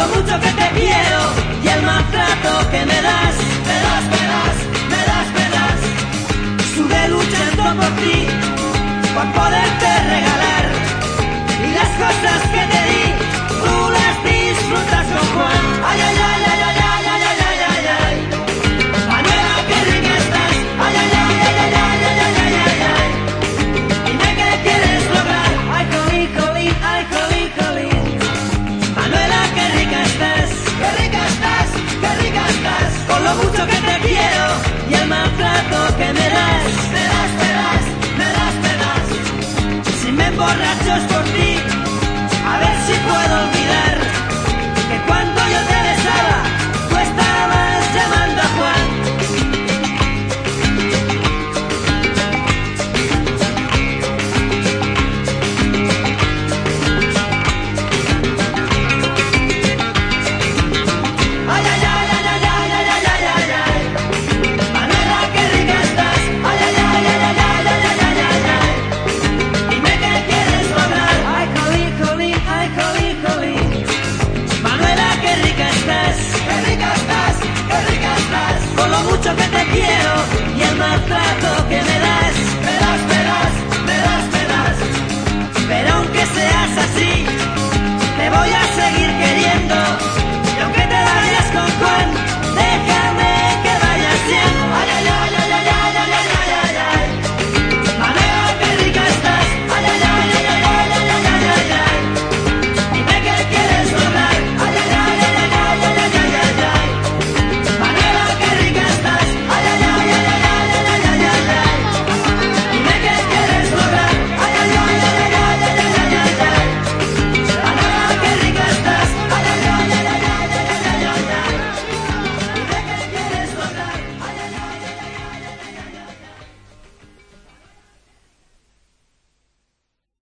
lo mucho que te quiero y el maltrato que me das, me das, me das, me das, me das. Sube luchando por ti, para poderte que me das, me das, me das, me das, me das. Si me emborracho es por ti, a ver si puedo olvidar. voy a seguir queriendo.